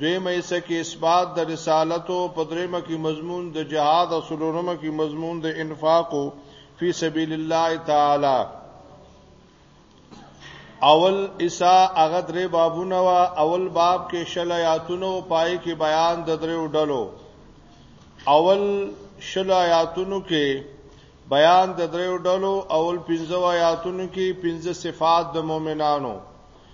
دویمه حصہ کې اثبات د رسالت او په دریمه کې مضمون د جهاد او سلورمه کې مضمون د انفاق فی سبیل الله تعالی اول عیسی هغه درې بابونه وا اول باب کې شل آیاتونو پای کې بیان د درې ډلو اول شل آیاتونو کې بیان د درې ډلو اول پنځه آیاتونو کې پنځه صفات د مؤمنانو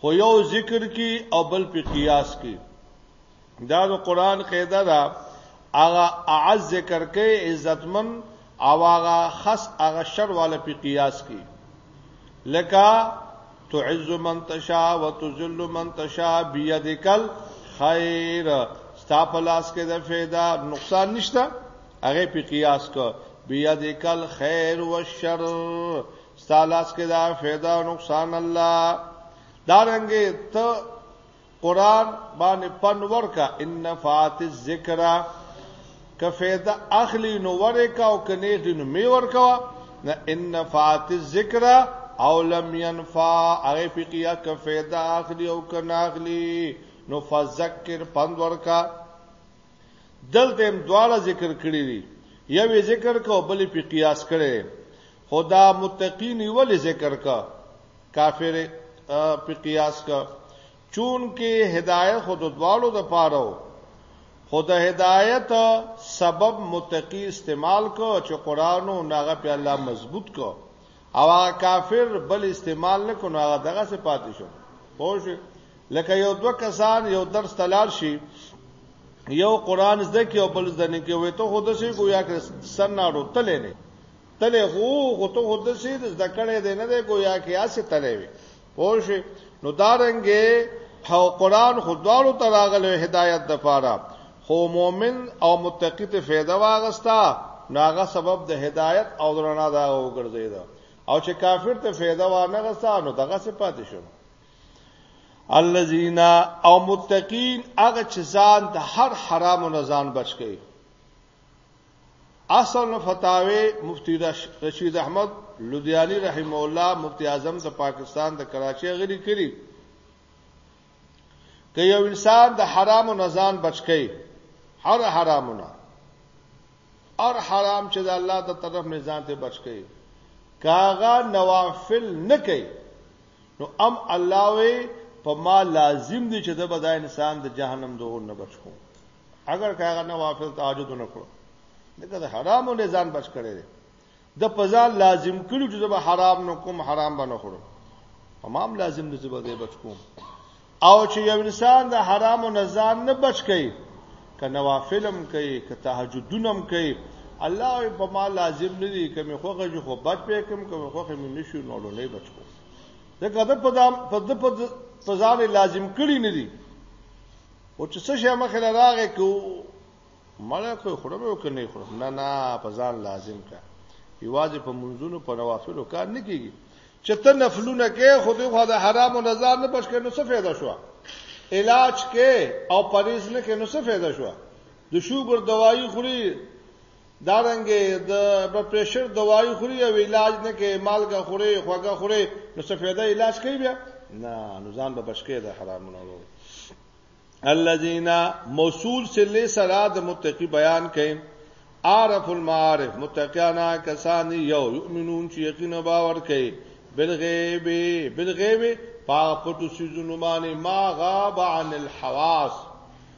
خو یو ذکر کی او بل په قیاس کی دا د قران قاعده ده هغه اعز ذکر کوي عزتمن او هغه خاص هغه شر والا په قیاس کی لکه تعز من تشا وتذل من تشا بيدکل خیر ستا په لاس کې د فایده نقصان نشته هغه په قیاس کو بيدکل خیر والشر ستالاس کې دا فایده او نقصان الله دارنګه ته قران باندې پنور کا ان فات الذکر کفیدا اخلی نو ورکا او کنه دې نو می ورکا نه ان فات الذکر او لم ينفع هغه فقیا کفیدا اخلی او کنه اخلی نو فذکر پنور کا دلته هم دواړه ذکر کړی دي یو ذکر کو بل په قیاس کړي خو دا متقین یې ولې ذکر کا کافر په قیاس کا چونکه هدایت خود دوالو د پاره خو د هدایت سبب متقی استعمال کو چې قران او ناغه په الله مضبوط کو او هغه کافر بل استعمال نه کو ناغه دغه څه پاتې شو پوه لکه یو دوه کسان یو درس تلار شي یو قران زده کې او بل زده نه کې وې ته خود شي ګویا کې سن ناړو تلې نه تله خو خو ته خود سي د زده کړې دی نه دی ګویا کې اسه تله وي پوه شي نو دارنګې او قران خو دوالو تراغله هدایت د پاره خو مؤمن او متقی ته فایده واغستا ناغه سبب د هدایت او درنا دا وګرځید او چې کافر ته فایده وانه غستا نو دغه صفات شو الذين او متقین هغه چې ځان د هر حرام نه ځان بچ کړي اصل فتاوی مفتی رشید احمد لودیانی رحم الله مفتی اعظم د پاکستان د کراچۍ غری کړي که یو انسان د حرام او نزان بچکی هر حرامونه هر حرام چې د الله د طرف نه ځان ته بچکی کاغه نوافل نه کوي نو ام الله وی په ما لازم دي چې د بدا انسان د جهنم دوه نه بچو اگر که هغه نوافل تهجد نه کړو دغه حرامو نه ځان بچ کړي دي د پزال لازم کړو چې زه به حرام نه کوم حرام به نه خورم امام لازم دې زه به دې بچ کوم او چې یو انسان د حرامو نه ځان نه بچ کړي که نوافلم کوي که تهجدونم کوي الله په ما لازم نه دي کوم خوغه جو خو بچ پې کوم کوم خوغه مې نشو نو نه بچ کوم ځکه د پدام په د پزال لازم کړي نه دي او چې څه شي مخه لراغه کو مړه خو خورم او کني خورم نه نه په ځان لازم کا یوازې په منځونو په نوافلو کار نه کیږي چې ته نفلونه کې خو دې خو د حرام او نظر نه بچ کې نو څه فایده شو علاج کې او پریز نه کې نو څه فایده شو د شوګر دوايي خوري دا رنګه د په پريشر دوايي خوري او علاج نه کې مالګه خوري خوګه خوري نو څه فائدہ علاج کوي بیا نه نو ځان به بچکه د حرامونو ورو الذين موصول سلی سرا د متقی بیان کئ عارف المعارف متقیانا کسان یو یؤمنون چې یقین باور کئ بالغیب بالغیب پاپټو سيزونو باندې ما غاب عن الحواس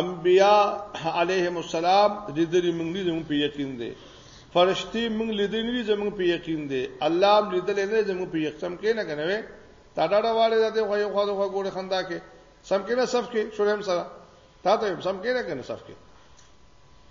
انبیاء علیهم السلام لیدلی موږ نه زموږ په یقین دی فرشتي موږ لیدلی نه زموږ په یقین دی الله هم لیدلی نه زموږ په یقین کې نه کنه وې تا دا ډواله د خو یو خو د خو ګوره خندا کې سم کې نه صف کې شورم سره تا ته سم کې نه کنه صف کې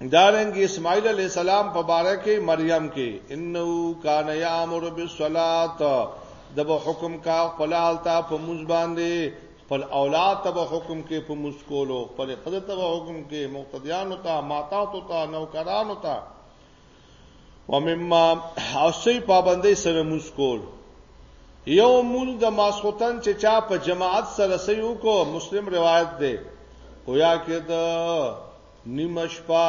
دارنګ اسماعیل علی السلام په باره کې مریم کې انه کان یامر بالصلات د به حکم کا خپل حالتا په موږ باندې خپل اولاد ته به حکم کې په موږ کولو خپل خدای ته به حکم کې مقتدیانو ته ماتاتو ته نوکرانو ته ومما اوسې پابندۍ سره موږ کول یو موږ د ماسوتن چې چا په جماعت سره سې وکړو مسلم روایت ده گویا کې د نیمه شپه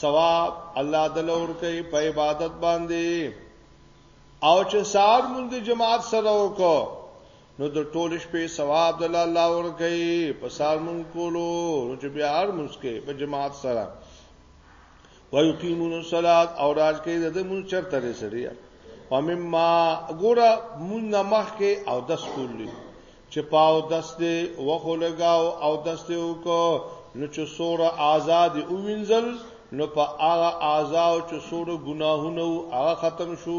ثواب الله د لور کوي په عبادت باندې او چې سار مونږ د جماعت سره وکړو نو د ټول شپې ثواب د الله ور کوي په سار مونږ کولو نو چې بیا هر مونږ کې په جماعت سره ويقيمون الصلاه او راج کوي د مون چرته لري سړیا او مما ګوره مون نمخ کې او د سکول چې پاو دسته وخو لگاو او دسته وکړو نو چې سوره آزاد او وینځل نو په هغه آزاد چې سوره ګناهونه او هغه ختم شو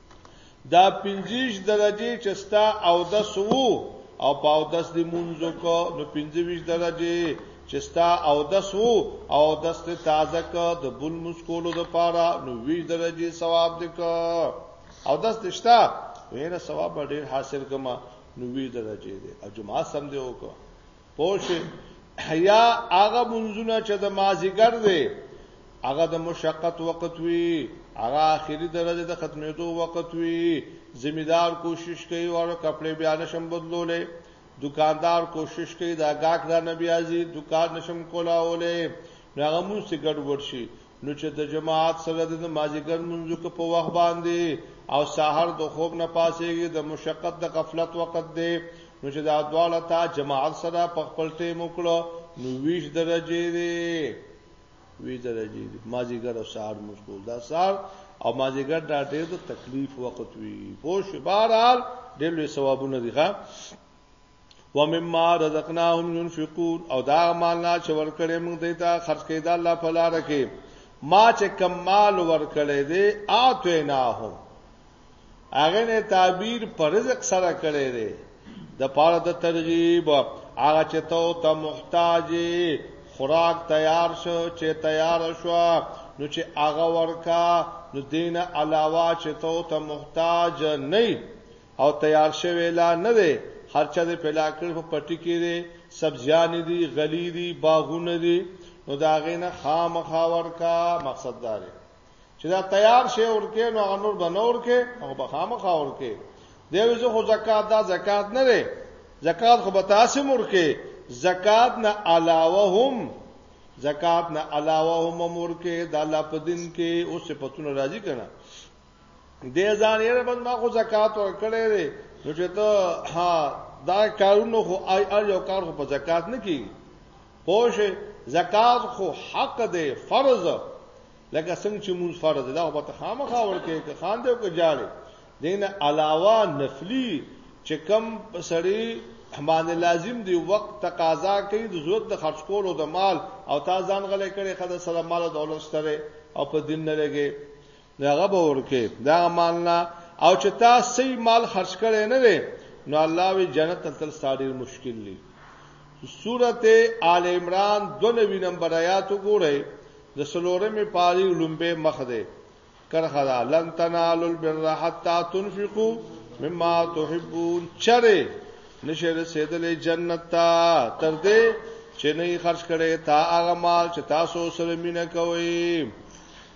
دا پنځیش درجه چې ستا او د سو او په او دس دی مونږو کو نو پنځویش درجه چې ستا او د سو او دس ته تازه کو د بل مسکولو د پاره نو ویش درجه ثواب دی کو او دس دشتا ویره ثواب ډیر حاصل کما نو وی درجه دی او جمعه سم دی وکړه پوشه یا هغه منځونه چې د مازیګر دی هغه د مشقت وخت وي هغه اخیری درجه د ختمېدو وخت وي ذمہدار کوشش کوي او کپڑے بیا نشم بدلولې دکاندار کوشش کوي دا گاک را نبیازي دکان نشم کولاولې هغه مون سي ګډ ورشي نو چې د جماعت سره د مازیګر منځو کې په وخت باندې او سحر د خوب نه پاسېږي د مشقت د غفلت وخت دی نو چې دا دواړه تا جماعت سره په خپل ټیم وکړو نو 20 درجه دی 20 درجه دی مازیګر او سحر مشغول دا سحر او مازیګر دا ډېر د تکلیف وخت وی پوه شو بهرحال ډېر لوی ثوابونه دي ښا ومما رزقناهم ينفقون او دا مال نه چې ورکړې موږ دیتا خرج کړي دا الله په لار کې ما چې کمال ورکړې دي اته نه هم هغه نه تعبیر پر رزق سره کړې دي د پاره د ترغیب هغه چې ته ته محتاج خوراک تیار شو چې تیار شو نو چې هغه ورکا نو دینه علاوه چې ته ته محتاج نه او تیار شوی لا نه دی هر چا دی پیدا کړی په پټی کې دی سبزیان دی غلی دی باغونه دی نو دا غینه خامخا ورکا مقصد دا دی چې دا تیار شی ورکه نو هغه نور بنور کې هغه به خامخا ورکه دی وځو خو زکات دا زکات نه دی زکات خو به تاسو مرکه زکات نه علاوه هم زکات نه علاوه هم مرکه د الله په دین کې او صفاتونه راځي کنه دې ځان یې بس ما خو زکات ورکړې دي نو چې ته ها دا کارونه خو آی آی یو کار خو په زکات نه کیږي پوه زکات خو حق دی فرض لکه څنګه چې مونږ فرض دا وبته خامخا ورکه که خان دی او که جاړي دینه علاوه نفلی چې کم سړی احمان لازم دی وخت تقاضا کوي د ضرورت د خرج کولو د مال او تا ځان غلې کړي خدای سره مال او دولت سره او په دین نه لګي هغه به ورکه دا مال نه او چې تا صحیح مال خرج کړي نه وي نو الله وی جنت تل ستاډیر مشکل دی سورته آل عمران 92 نمبر آیات وګورئ د سلورمې پاری لومبه مخ ده کرخه ده لن تنالوا البر حتا تنفقوا مما تحبون چره نشه رسیدلې جنت ته تر دې چې نه خرج کړي تا هغه مال چې تاسو سره مینه کوئ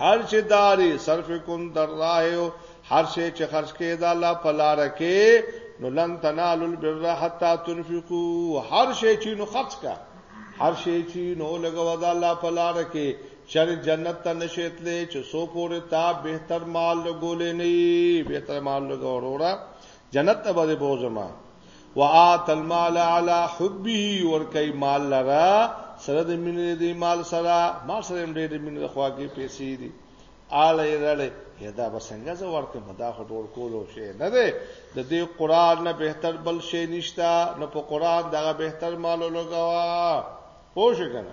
هر چې داري صرف کوم در راه او هر شي چې خرج کې دا الله په لار کې نو لن تنالوا البر حتا تنفقوا هر شي چې نو خرج کا هر شي چې نو لګوا دا الله په لار کې چر جنت ته نشیتلې چې سو پورې تا بهتر مال لګولې نه بهتر مال لګوروړه جنت ته به بوزما وآت المال علی حبه ورکای مال لرا سره د مینې دی مال سره ما سره هم ډېر مینې د خوا کې پیسې دي آله یې راړې یدا بسنګ زه ورکه مدا خټور کولو شي نه ده د دې قران نه بهتر بل شي نشتا نه په قران دغه بهتر مال لګوا پوه شو کنه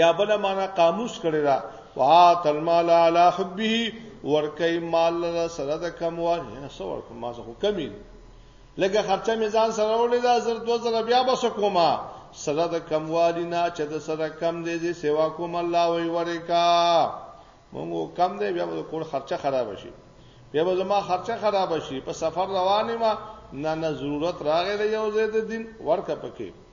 یا بل معنا قاموس کړی دا وات المال علی حبه ورکای مال سره د کم وای نه سو ورکو ما زه کمی لکه خرچه میزان سره ولې دا زر 2000 بیا بس کومه سره د کم والی نه چې د سره کم دی زی سیوا کوم الله وی ورکا مونږ کم دی بیا د کور خرچه خراب شي بیا به زما خرچه خراب شي په سفر روانې ما نه نه ضرورت راغې یو زید دین ورکه پکې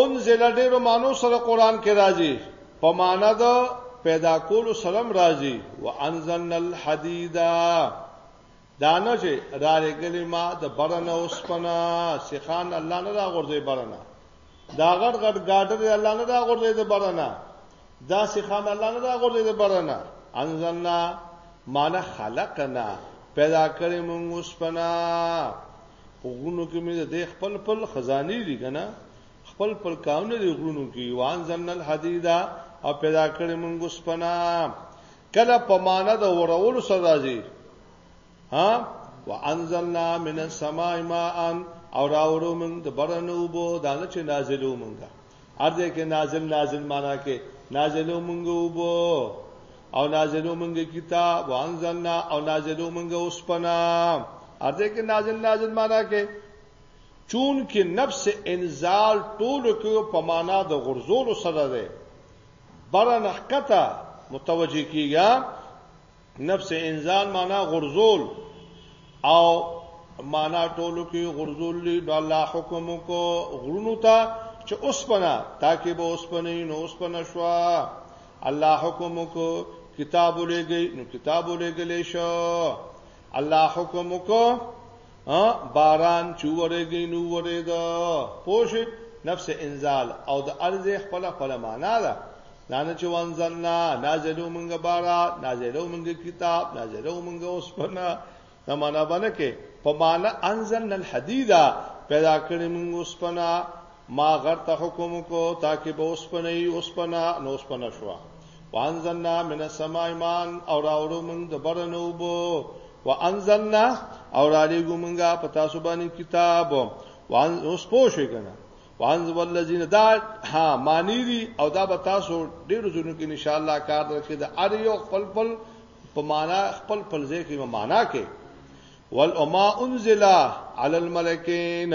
انزل ډېرو معنو سره قرآن کې راځي، په معنی د پیدا کولو سره هم راځي، وانزلنا الحدید دا نه چې را لېږلې ما د برنه اوسپنه سیخان الله نه راغورځي برنه دا غټ غټ ګاډر الله نه راغورځي د برنه دا سیخان الله نه راغورځي د برنه انزلنا معنی خلقنا پیدا کړې مونږ اوسپنه په غرونو کې مې د خپل خپل خزاني دي کنه خپل خپل کارونه دي غرونو کې وان زمن الحديدا او پیدا کړې مونږ سپنا کله په معنا د ورولو سره راځي ها وانزلنا من السماء ماء او راوړو مونږ د برنو بو دانه چې نازلو مونږه ارزه کې نازل نازل معنا کې نازلو مونږ وبو او نازلو مونږ کتاب وانزلنا او نازلو مونږ اوسپنا ارزه کې نازل نازل معنا کې چون کې نفس انزال ټول کې په معنا د غرزولو سره ده برنه کته متوجه کیږي نفس انزال معنا غرزول او معنا ټولو کې غرزول دی نو الله حکم کو غرونو ته چې اوسپنا تاکي به اوسپنه نو اوسپنه شو الله حکم کو کتاب لګي نو کتاب لګلې شو الله حکم کو ها باران چې ورېږي نو ورېده پوه شئ نفس انزال او د ارض خپل خپل معنا ده دانه چې وانزلنا نازلو مونږ بارا نازلو مونږ کتاب نازلو مونږ اوسپنا نه معنا باندې کې په معنا انزلنا الحديدا پیدا کړی مونږ اوسپنا ما غر ته حکم کو تاکي به اوسپنه ای اوسپنه نو اوسپنه شو وانزلنا من السماء ایمان او راوړو موږ د برنو بو وانزلنا او را لګو موږ په تاسو باندې کتاب وان اوس پوه شئ کنه وان والذین دا ها معنی دي او دا به تاسو ډیر زونه کې ان شاء الله کار درکې دا ار یو خپل خپل په معنا خپل خپل ځای کې معنا کې والما انزل علی الملکین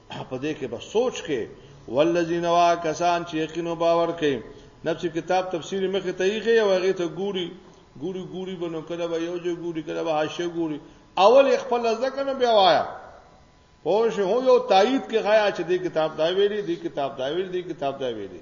په دې کې به سوچ کې والذین وا کسان چې یقین او باور کوي نفس کتاب تفسیر مخه ته یې او هغه ته ګوري ګوري ګوري بنو کله به یو جو ګوري کله به حاشیه ګوري اول خپل ځکه نه بیا وایا پوه شو یو تایید کې غیا چې دې کتاب دا ویلي دې کتاب دا ویلي دې کتاب دا ویلي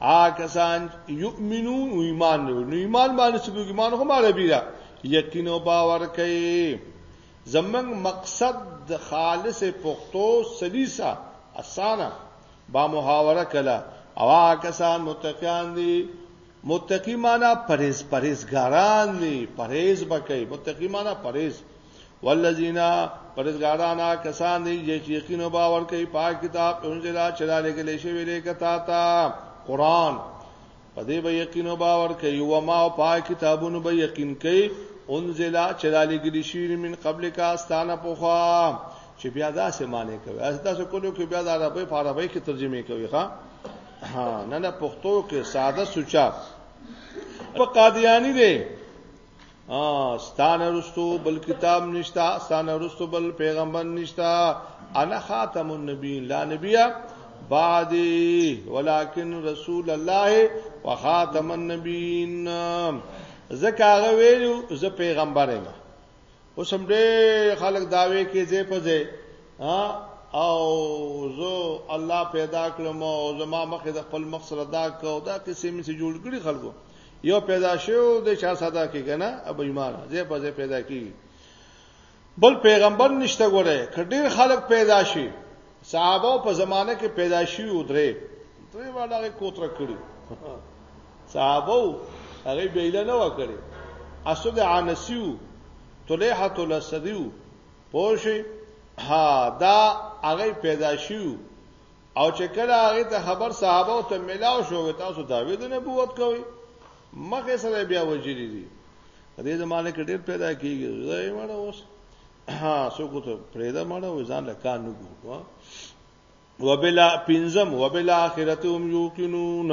آکسان یؤمنون و ایمان نو نو ایمان باندې سبو ایمان هم عربی را یقین او باور کوي زمنګ مقصد د خالص پښتو سلیسا اسانه با محاوره کلا او آکسان متقیان دي متقی معنا پرهیز پرهیزګاران دي پرهیز بکې متقی معنا پرهیز والذین پرزګارانا کسان دی چې یقین او باور کوي په کتاب انزل چلاله کې لشي ویلې کتا تا قران په دې به یقین او باور کوي او ما او په کتابونو به یقین کوي انزل چلاله کې لشي من قبل کا استانه پوخا چې بیا دا سه معنی کوي از تاسو کولو کې بیا د عربی په عربی کې ترجمه کوي ښا نه نه پښتو کې ساده سوچا په قادیانی دی ستانه رستو بل کتاب نشتا ستانه رستو بل پیغمبر نشتا انا خاتم النبی لا نبیا بعدی ولكن رسول الله وخاتم النبیین زکه هغه ویلو زه پیغمبر یم اوس هم ډېر خلک داوي کې زه په زه او زه الله پیدا کړم او زما مخه د خپل مخ سره دا کو دا قصې مې جوړ کړی خلکو یو پیدا شو د چا صدا کې کنه ابو ایمان زه په زه پیدا کی بل پیغمبر نشته ګوره کډیر خلک پیدا شي صحابه په زمانه کې پیدا شي او درې دوی والا کوتره کړی صحابه هغه بیل نه وکړي اسد عنسیو طلحه الاسدیو پوه ها دا هغه پیدا شیو او چې کله هغه ته خبر صحابه او ته ملاو شو تاسو داوی د نبوت کوي مخه سره بیا وجلی دي دې زمانه کې ډېر پیدا کیږي زه یې مړ اوس ها سو کو ته پرېدا مړ او ځان له کار نه ګو وبلا پنزم وبلا اخرتهم یوقنون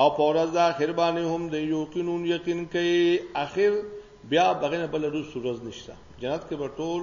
او پورز دا اخر باندې هم د یوقنون یقین کوي اخر بیا بغیر بل روز سورز نشته جنت کې به ټول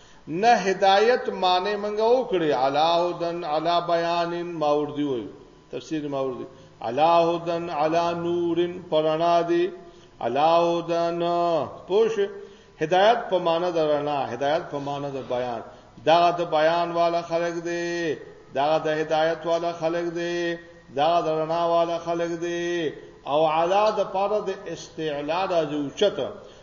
نه هدایت معنی منګه وکړي علاهدن علا بیان ماوردی وي تفسیر ماوردی علاهدن علا نور پرانا دی علاهدن پوش هدایت په معنی درنا هدایت په معنی د بیان دا د بیان والا خلق دی دا د هدایت والا خلق دی دا د رڼا والا خلق دی او علا د پاره د استعلا د اوچت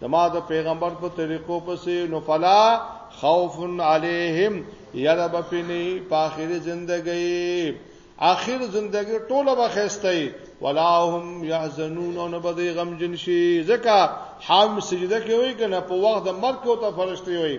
زما د پیغمبر په طریقو پسې نو فلا خوف علیهم یلا بفنی په اخر زندګی اخر زندګی ټوله بخښتای ولا هم يحزنون او نه بده غم جن شي ځکه حام سجده کوي کنه په وخت د مرګ او ته فرشتي وي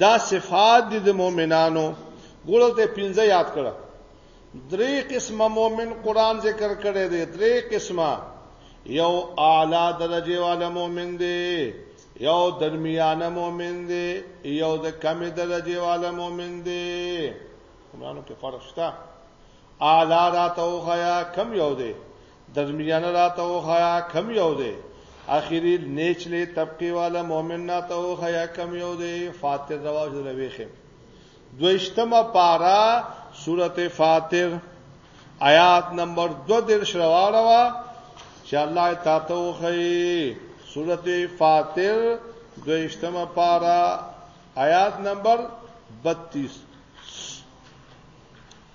دا صفات دي د مؤمنانو ګورل ته پنځه یاد کړه درې قسمه مؤمن قران ذکر کړي دي درې قسمه یو اعلی درجه والا مؤمن دی یو درمیانه مؤمن دی یو د کمی درجه والا مؤمن دی عمرانو کې فرق شته اعلی راته وخیا کم یو دی درمیانه راته او خیا کم یو دی اخیری نیچلی طبقه والا مؤمن نه ته او خیا کم یو دی فاتر رواج رويخه دویشتمه پارا سورته فاتر آیات نمبر 2 در شرواره وا چې الله تعالی ته او خی سورته فاتر دویشتمه پارا آیات نمبر 32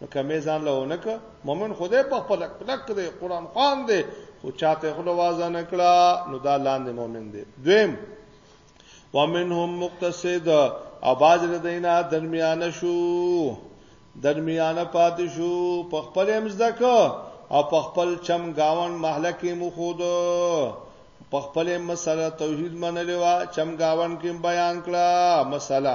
نو کمې ځان له ونه ک مؤمن خدای په خپل کلک دی قران خان دی خو چاته خلو واز نه کړه نو دا لاندې مؤمن دی دویم ومنهم مقتصد او باز ردینا درمیانه شو درمیانه پاتې شو په خپل امزدک او په خپل چم گاون محله کې مو خود په خپل مسله توحید منلې وا چم گاون کې بیان کړه مسله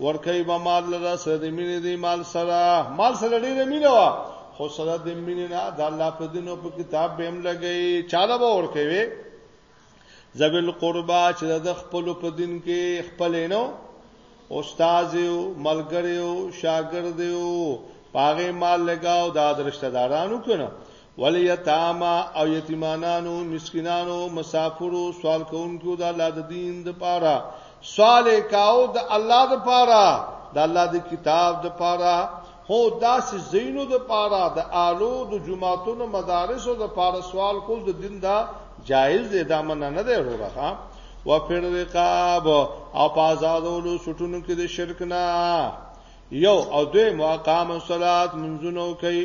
ورکوي به مال لره سره د مینې دی مال سره مال سره ډیره مینه وا خو سره د مینې نه د الله په دینو په کتاب به هم لګي چاله به ورکوي ذبل قربا چې د خپل په دین کې خپل نو استاد یو ملګری یو شاګرد یو پاغه مال لگاو دا درشتہ دارانو کنه ولیتاما او یتیمانانو مسکینانو مسافرو سوال کوونکو د الله د دین د پاره سوال کاو د الله د پاره د الله د کتاب د پاره هو داسې زینو د پاره د آلو د جماعتونو مدارسو د پاره سوال کول د دین دا جایز دی دا مننه نه دی وروره و پر رقاب او پازادولو سټونو کې د شرک نه یو او دوی مقام صلات منځونو کوي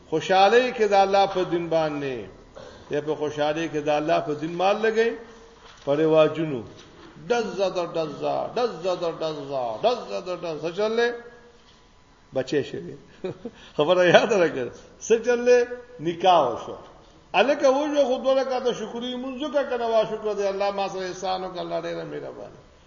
خوشاله کې د الله په دین باندې ته په خوشاله کې د الله په دین مال لګي پر واجونو دزا در دزا دزا در دزا دزا در دزا چللې بچې شي خبره یاد راکړ څه چللې نکاح وشو الکه وجه خود ولکه ته شکرې مونږه کنه وا شکر دې الله ما سره احسان وکړ الله ډېر مهربان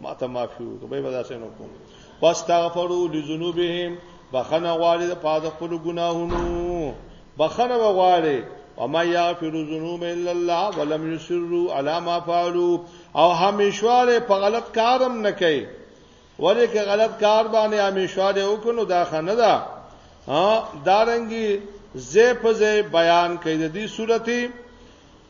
ما ته معافي وکړه به ودا سينو کوم واستغفروا لذنوبهم بخنه غواړي د پاد خپل ګناهونو بخنه غواړي وما يغفر الذنوب الا الله ولم يسروا على ما فعلوا او همیشواله په غلط کارم نه کوي ولې که غلط کار باندې همیشواله وکړو دا خنه ده ها دارنګي زه په زه بیان کوي د دې صورتي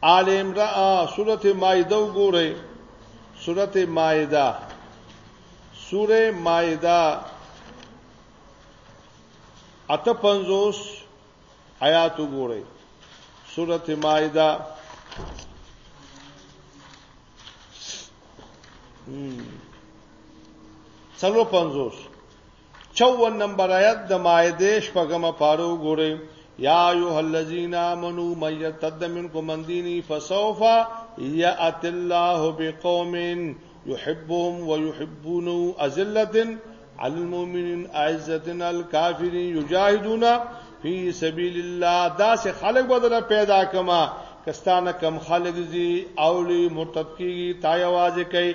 آل عمران سورته مائده وګورئ سورته مائده سوره مائده اته پنځوس آیات وګورئ سورته مائده څلور پنځوس چون نمبر آیت د مائده شپږمه پاره وګورئ یا ایه الذین آمنو من یرتد منکم من دینی فسوف یأتی الله بقوم یحبهم ویحبونه ازلة علی المؤمنین عزة علی الکافرین یجاهدون فی سبیل الله دا سه خلق بدل پیدا کما کستانه کم خلق زی اولی مرتد کی تای आवाज کوي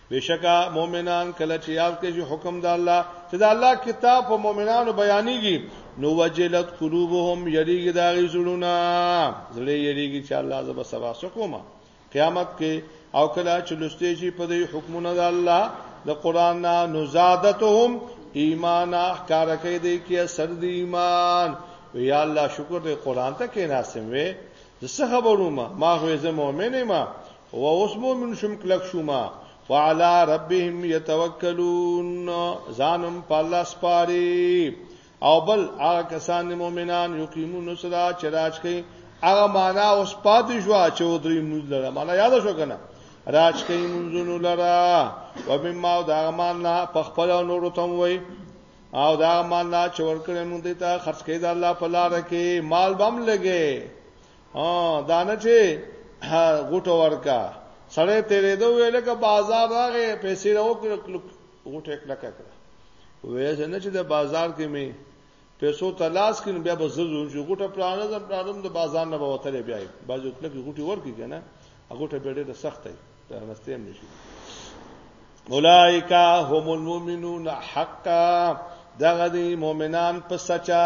بشکا مؤمنان کله چې یاد کوي حکم د الله چې د الله کتاب په مؤمنانو بیانېږي نو وجلت قلوبهم یریږي دا غي زړونه زړه یریږي چې الله زب سبا سکوما قیامت کې او کله چې لسته شي په دې حکمونه د الله د قران نه نزادتهم ایمان احکار کوي دې کې سر د ایمان یا الله شکر دې قران ته کې ناسم وې زه خبروم ما خو زه مؤمن ما هو اوس مومن شوم کلک شوم فعلى ربهم يتوکلون ځانم په الله سپاري او بل هغه کسان مؤمنان یقیمون صدا چراج کوي هغه معنا اوس پاتې شو چې ودري موږ لره معنا یاد شو کنه راج کوي منځونو لره و مما دا مان نه په خپل نور ته وای او دا مان نه چې ورکړې مونږ ته خرج کړي د الله په لار کې مال بم لګي ها دانه چې غوټه ورکا سړی تیرې دوه ویل ک بازار راغې پیسې راو غوټه کړه کړه وې څنګه چې د بازار کې می پیسو تلاش کین بیا به زړه چې غوټه پلانه زم پلانم د بازار نه بوتره بیا بازو کله کې غوټي ورکی کنه غوټه به ډېره سخته ده نستیم نشي اولائکا هم المؤمنون حقا دغه دی مؤمنان په سچا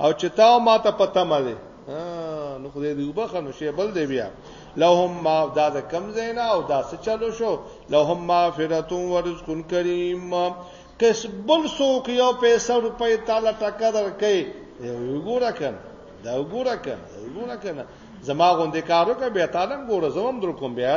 او چې تا ما ته پته مله نو خدای دې وبخنو شی بل دی بیا لهم ما دا د کم زینا او دا څه چلو شو لهم مغفرت و رزق کریم کس بل سوک یو پیسې روپۍ تعالی ټکا درکې وګوره کن دا وګوره کن وګوره کن زما غوندې کارو کا به تعالی ګوره زوم در کوم بیا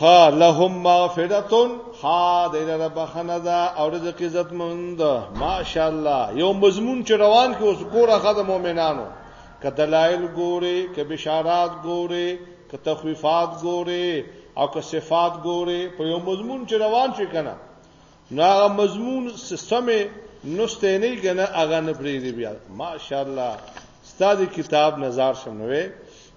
ها لهم مغفرتون ها د لره بخنه ده او رزق عزت مند ماشاءالله یو مضمون چې روان کې اوس ګوره خدای مؤمنانو که دلایل ګوري که بشارات ګوري که تخویفات ګوري او که صفات ګوري په یو مضمون چې روان شي کنه نو هغه مضمون سیستم نوسته نه کنه هغه نه پریږدي بیا ماشاءالله ستاسو کتاب نظر شمنوي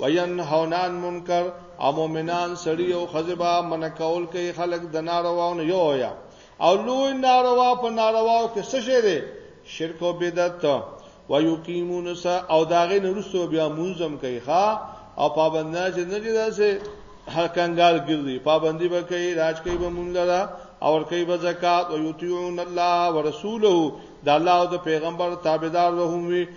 وینهون عن منکر او مؤمنان سړی او خزبا من کول کوي خلق د نارواو نه یو یا او لوی ناروا په نارواو کې څه شی دی شرک او بدعت و یقیمون س او داغه نورستو بیا منظم کوي ښا او پابندنه چې نه دي داسې هر کنګال ګرځي پابندي به کوي راج کوي به مونږ لره او ور کوي به زکات او یطيعون الله ورسوله د الله او د پیغمبر تابعدار وهم وي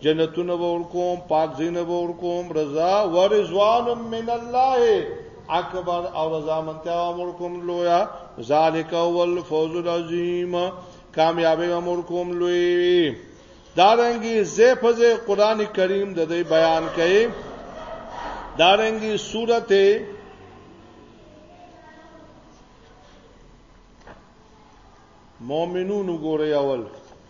جنتونه به ورکوم پاک زینه به ورکوم رضا و رضوان من الله اکبر او رضا منتیا امر کوم لویا ذالک هو الفوز العظیم کامیابی امر کوم لوی دارنګي زیفزه قران کریم د دې بیان کړي دارنګي سورته مؤمنون وګورئ اول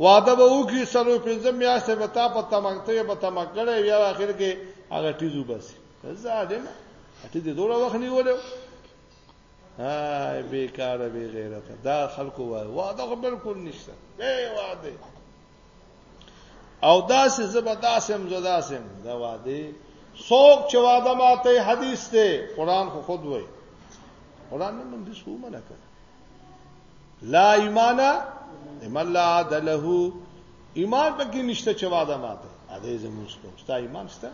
واده به وکړي سلو پنځه میاشتې به تا په تمکته به تمکړې بیا اخر کې هغه ټیزو بس زاده نه ته دې دوه وخت نیول هاي بیکار به غیرت دا خلکو وای واده خو بالکل نشته به واده او داسې زبر داسم زداسم دا واده څوک چې واده ماته حدیث ته قران خو خود وای قران نن دې سو منه کړ لا ایمان لمن لا عدله ایمان پکې نشته چې وعده ماته ا دې زموږ کوم ستا ایمان ستا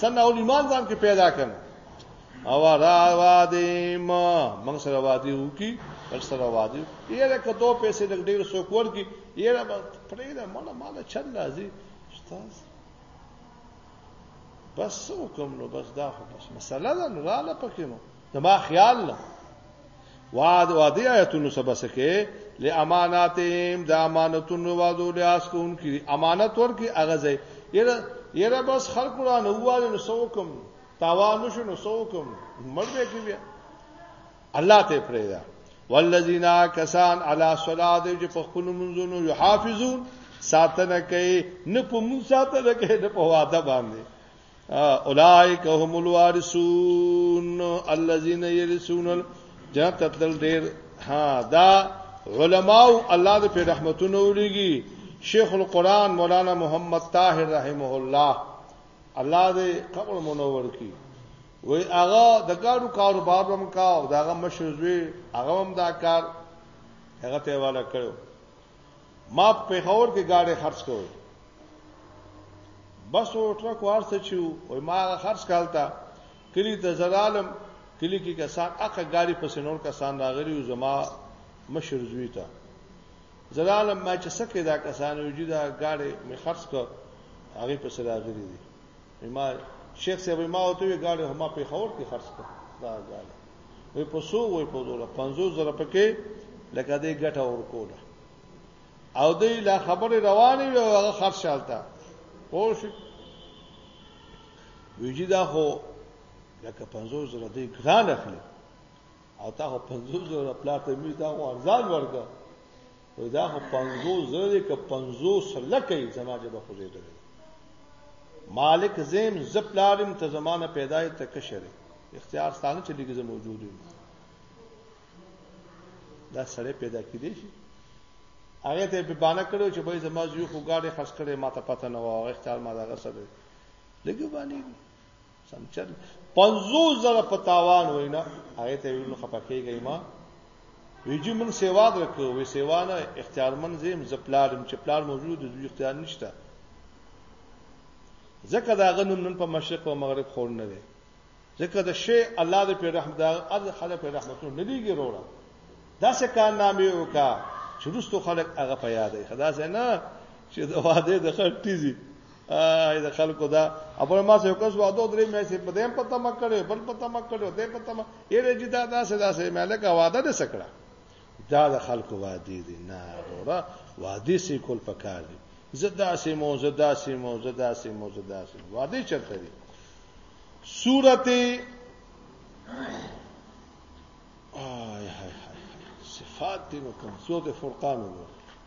څنګه اول ایمان ځان کې پیدا کړم او را وادي ما موږ سره وادي وکي پر سره وادي یره کته پیسې د ډیر سو کور کې یره پرې دا مال مال چل راځي استاد بس وکم نو بس دا خو بس مسله ده نو رااله پکې نو زما خیال نه واد وادي آیتونو سبسکه لاماناتهم د امانتونو وادو لاس کوم کی امانت ورکی اغه ځای یره یره بس خلق را نو واله نو سو کوم تاوان نشو نو سو کوم مړ به کی بیا الله ته پریدا والذین کسان علی صلات چې په خپل منځونو یحافظون ساتنه کوي نه په مون ساتنه کوي نه په واده باندې اولائک هم الوارثون الذين يرثون الجنت تل ډیر ها دا علماو الله دې په رحمتونو ولېږي شیخ القرآن مولانا محمد طاهر رحمه الله الله دې قبر منور کړي وای هغه د کارو کاروبار هم کاو داغه مشرزوی هغه هم دا کار هغه ته والا کړو ما پېښور کې گاډي خرڅ کړو بس او ټرک ورته چې وای ما خرڅ کالتا کلی ته زرالم کلی کې کسان اخه گاډي پس نور کسان راغلي او زما مشر زوی ته زرالم ما چې سکه دا کسان وجود دا گاډي می خرڅ کړ هغه پس راغلي دي ما شیخ صاحب ما او ته گاډي هم پېښور کې خرڅ کړ دا گاډي وې په سو وې په دور 50 زره پکې لکه دې ګټه ورکوله او دې لا خبره روانې وي هغه خرڅ شالته پوه شو ویجی دا خو لکه 50 زره دې ګران اخلي او تا خو 50 زره پلاټ می تا خو ارزان ورکړه وای دا خو 50 زره دی که 50 لکه یې زما جبه خوځېدل مالک زم زپلارم ته زمانه پیدای ته کشره اختیار ستانه چې لګي موجود وي دا سره پیدا کیدی شي هغه ته په باندې کړو چې به زما زیو خو گاډي خرڅ کړي ما ته پته نه و هغه اختیار ما دغه سره لګي باندې سمچل پنځو زره په تاوان وینا هغه ته ویل خپه کېږي ما ویجی من سیوا درکو وی سیوا نه اختیارمن زم زپلارم چې پلار موجود دوی اختیار نشته ځکه دا غنوم نن په مشرق او مغرب خور نه دی ځکه د شی الله دې په رحمت دا ارز خلک په رحمتونو نه دیږي وروړه دا څه کار نامې وکا چې رستو خلک هغه په یاد دی خدا سه نه چې د واده د خټ تیزي اې د خلکو دا خپل ما سه کس وادو درې مې سه په دې پته ما کړې بل پته ما کړې دې پته ما یې دې دا دا سه دا سه مې له کا وعده دې سکړه دا د خلکو وادي دي نه وروره وادي سې کول پکار دي زدا سې مو زدا سې مو زدا سې مو زدا سې وادي چرته دي سورته آی هاي هاي صفات دي نو کوم سورته فرقان وګوره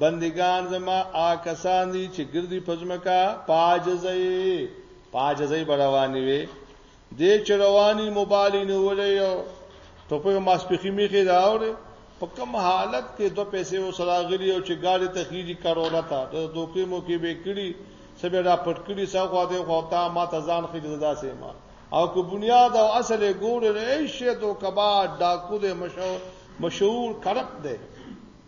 بندګان زما هغه کسان دي چې ګرځي په ځمکه په عاجزۍ په عاجزۍ به روانې وي دې چې رواني موبایل نیولې یو ټوپه ماسپخي میخي راوړي په کوم حالت کې دوه پیسې وسره غلي او چې ګاډي تخریجي کاروله تا د دوکې مو کې به کړی سبه را پټ کړی سا خو دې خو تا ما ته ځان خې جدا سي ما او کو بنیاد او اصل ګور نه شي دوکبا ډاکو دې مشهور مشهور کرپ دې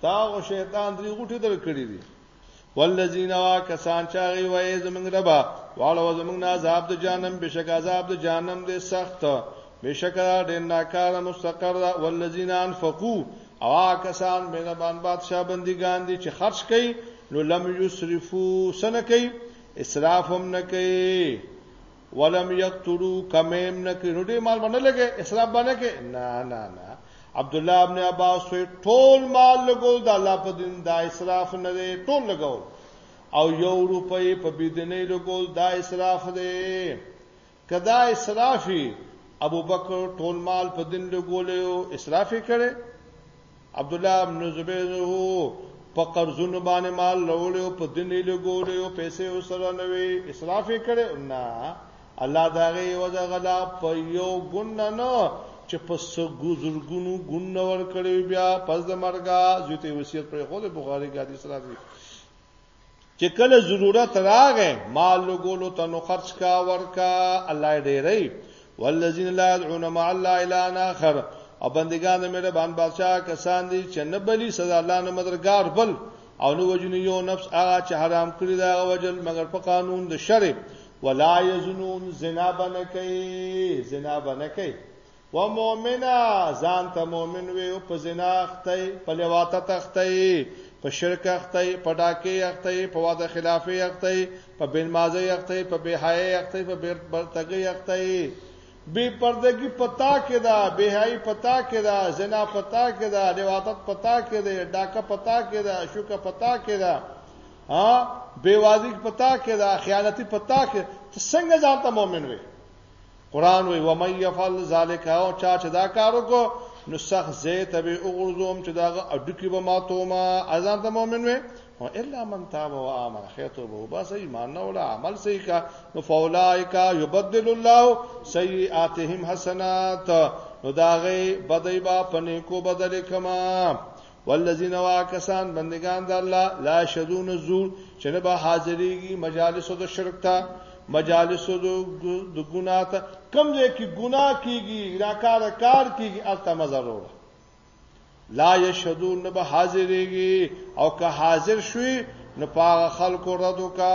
تا او شیطان دې غټي در کړی دي والذین وا کسان چا غي وای زمنګ ربا والو زمنګ نه عذاب د جهنم بشک عذاب د جهنم دې سخت بشک ډېر ناکار مستقر دا والذین انفقوا او کسان مهربان بادشاہ بندگان دي چې خرج کړي نو لم یسرفو سنه کوي اسراف هم نه کوي ولم یقتلوا کمیم نه کې نو دې مال باندې لګي اسراف باندې کې نه نه نه عبد الله ابن عباس وی ټول مال لګول د الله په دین دا اسراف نه دی ټول لګول او یو روپۍ په بيدنې لګول دا اسراف دی کدا اسرافي ابو بکر ټول مال په دین لګولیو اسرافي کړي عبد الله بن زبیر هو په قرضونو باندې مال لوړ او په دنې لګول او پیسې وسره نه وي اسراف کړي نه الله داغه یو د غلا په یو ګن نه چې په سګو زرګونو ګن ور کړی بیا پس د مرګه زوی ته وصیت پر خو د بخاری کې حدیث راځي چې کله ضرورت راغې مال لګولو ته نو خرج کا ورکا الله ډېرې والذین لا يدعون مع الله الا اخر او بندگان مې د باندې بادشاہ کسان دي چې نه بلی سزا الله نه مدرګار بل او نو وجنی یو نفس هغه چې حرام کړی دا وجل مگر په قانون د شرع ولا یزنون زنا بنکې زنا بنکې و مؤمنه! ځان ته مؤمن وې او په زنا اخته یې، په لواطت اخته یې، په شرک اخته یې، په ډاکې اخته یې، په وعده خلافې اخته یې، په بې نمازۍ اخته یې، په بې حیایۍ اخته یې، په بې پردګۍ اخته یې. بې پردګي په تا کې ده، بې حیایي په تا کې ده، زنا په تا کې ده، لواطت په تا کې دی، ډاکه په تا کې ده، شوکه په تا کې ده، ها، بې وازګي په تا کې ده، خیانتي په تا کې، ته څنګه ځان ته مؤمن وې؟ قران وی و من يفعل ذلك او چا چې دا کار وکړو نو سخ زه ته به وګرځوم چې دا اډو کې به ماتو ما اذان ته مؤمن وي او الا من تاب و امن خیتو به بس ایمان نه ولا عمل صحیح کا نو فاولائک یبدل الله سیئاتهم حسنات نو داغه بدای با پنه کو بدل کما والذین واکسان بندگان د الله لا شدون زور چې نه به حاضرېږي مجالسو د شرک ته مجالسو د ګناه ته کم ځای کې ګناه کیږي راکار کار کیږي الته مزرور لا یشهدون نه به حاضرېږي او که حاضر شوي نو پاغه خلکو ردو کا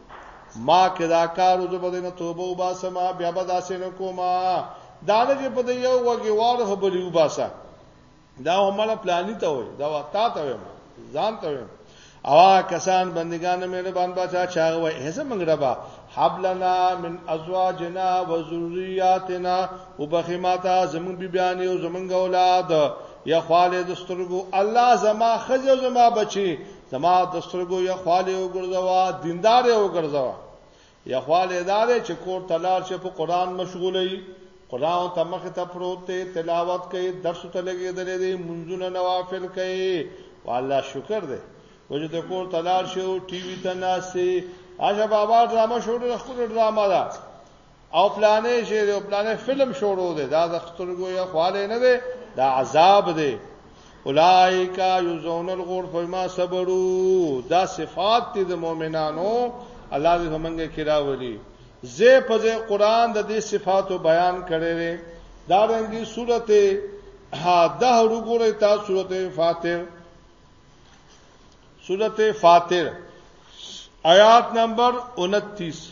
ما کدا کارو زبدنه توبه وباسما بیا به داسې نه کوما دا نه چې په دې یو وګي واره خبرې وباسه دا همړه پلاني ته وي دا تا ته وي ځان ته وي اوا کسان بندگان مهربان بچا چا وای هزه منګ ربا حبلنا من ازواجنا وذرياتنا وبخماتا زمون بي بیان او زمونږ اولاد یا خالد سترګو الله زما خزه زما بچي زما د سترګو یا خواله وګرځوا دیندار وګرځوا یا خواله دار چې کور تلار چې په قران مشغولې قران ته مخ ته پروت ته تلاوت کوي درس ته لګېدل دي منځونه نوافل کوي والله شکر دې وجه د کور تلار شو ټي وي ته ناسي اجه بابا ډرامه شو ډېر خپل ډرامه ده او پلانې شي او پلانې فلم شروع دی دا د سترګو یا خواله نه دی دا عذاب دی اولائک یزون الغرف ما صبروا دا صفات دي د مؤمنانو الله دې همنګ کرا ولي زه په ځای قران د دې صفاتو بیان کړي دا رنګي سورته ها ده وګوره تاسو سورته فاتر سورته فاتر آیات نمبر 29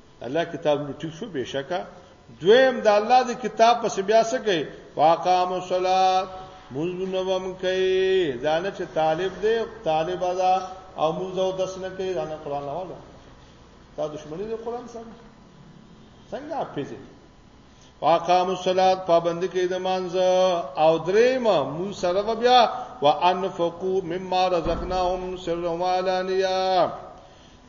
الله کتاب لټی شو بشکا دویم د الله د کتاب پس بیا څه کوي واقام الصلات مونږ نو وم کوي ځان چې طالب دی طالب ادا او مونږ او دس نه کوي دا نه قران نه ولا دا دښمنی د قران سره څنګه اپیږي واقام الصلات پابند کوي د مانځ او دریم مو سره بیا وانفقوا مما رزقناهم سرا وعلانیا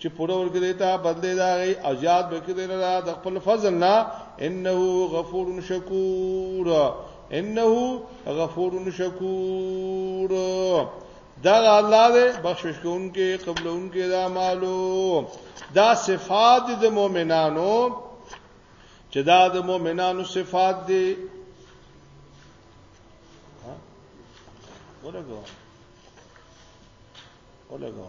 چې پوره ورګرې ته بدلې دا غي او زیات بکې دی لرا د خپل فضل نه انه غفور شکور انه غفور شکور دا الله دې بخشش کوونکې قبلونکې دا مالو دا صفات د مؤمنانو چې دا د مؤمنانو صفات دي ها ولګو ولګو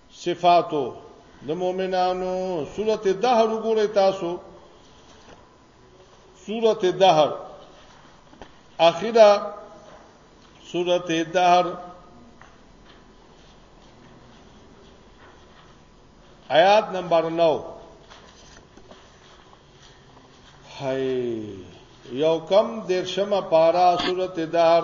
صفاتو د مؤمنانو سورته دهر وګورئ تاسو سورته دهر اخیره سورته دهر آیات نمبر 9 هاي یو کم درشمه پارا سورته دهر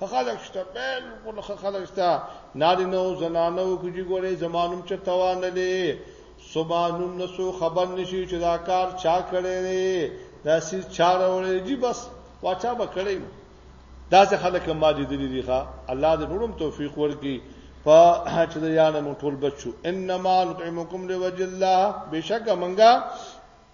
خلک شته بالکل خلک شته نارینه او زنانه او کوجی ګورې زمانوم چې توان لري سبانوم نسو خبر نشي چې دا کار چا کړی دی دا سي چا راوړی دی بس واچا به کړی دا څه خلک ما دي دي دي ښا الله دې نورم توفیق ورکړي په چې دا یانه مون ټول بچو انما نطعمکم لوجه الله بشک منګه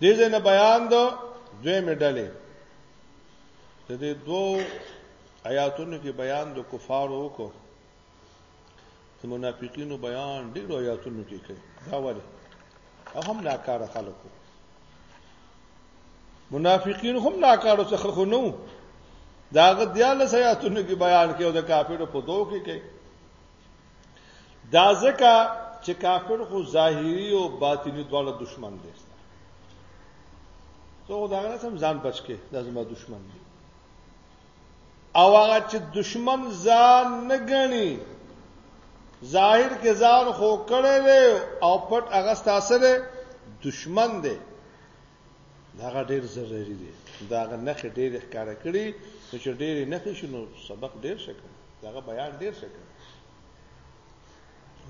دې ځنه بیان دو دوی مډلې د دې دوو آیاتونو کې بیان د کفارو وکړو د منافقینو بیان ډیرو آیاتونو کې کوي دا وله هم ناکاره خلکو منافقین هم ناکاره څخه خو نو داغه دیاله سیاتونه کې بیان کې او د کافرو په دوه کې کې دا ځکه چې کافر خو ظاهری او باطنی دواړه دشمن دي ته دا نه سم ځان بچ کې دا زما دشمن دی او هغه چې دشمن ځان نه غني ظاهر کې ځان خو کړي دی او پټ هغه ستاسو دی دشمن دی دا ډېر ضروري دی دا نه ډېر ښکار کړی چې ډېر نه شنو سبق ډېر شکر دا بیان ډېر شکر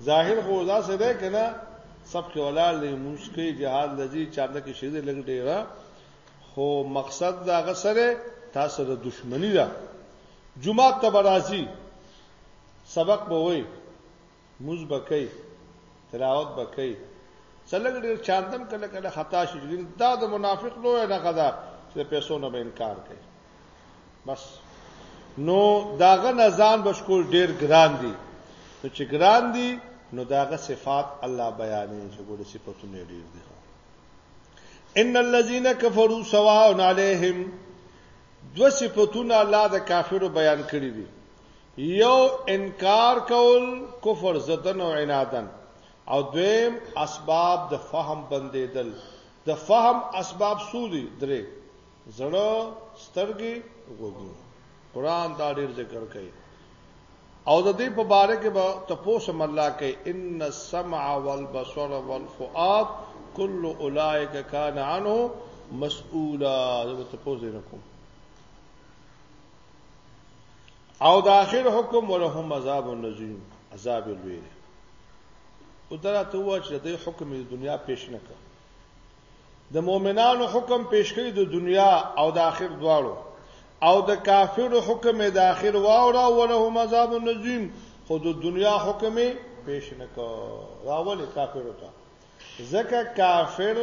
ظاهر خو دا څه دی کنه سب کې ولال دی مشکې جهاد لذي چاند کې شهید لګ ډېر خو مقصد دا غسره تا سره دښمنی ده جمعه ته برازي سبق به وای موز بکای تلاوت بکای څلګ ډیر چاندم کله کله خطا شي دا د منافق لوی نه غدا چې پیسو نه به انکار کوي بس نو داغه نزان بشکول ډیر ګران دي نو چې ګران دي نو داغه صفات الله بیانې چې ګوره صفاتونه ډیر دي ان الذين كفروا سواء عليهم دو صفاتونه الله د کافرو بیان کړی دي یو انکار کول کفر زدن او عنادن او دویم اسباب د فهم بندیدل د فهم اسباب سودی درې زړه سترګې غوګونه قران دا ډیر ذکر کوي او د دې په باره کې به تاسو مله کې ان السمع والبصر والفؤاد كل اولئک کان عنه مسؤولا زه تاسو نه کوم او د اخر حکم ولهم عذاب النذیم عذاب لوی او دا ته و چې د حکم د دنیا پیش نه کړ د مؤمنانو حکم پیش کړي د دنیا او د آخرت دواړو او د کافرو حکم د آخر واورا ولهم عذاب النظیم خو د دنیا حکم پیش نکو راول کافرو ته ځکه کافر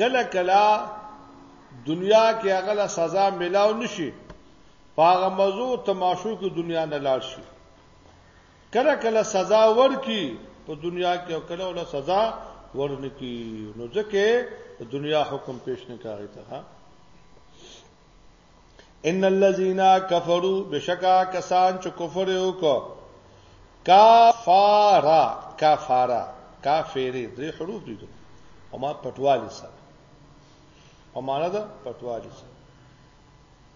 کله کله دنیا کې هغه سزا ملاو نشي پاغه موضوع تماشو کې دنیا نه لاړ شي کله کله سزا ورکی په دنیا کې او کله ولا سزا ورنکی نو ځکه دنیا حکم پیش نه کوي ته ان الذين كفروا بشکا کسان چې کفر وکړو کفارا کفارا کافری درې حروف دي او ما پټوالی سره او معنا ده پټوالی سره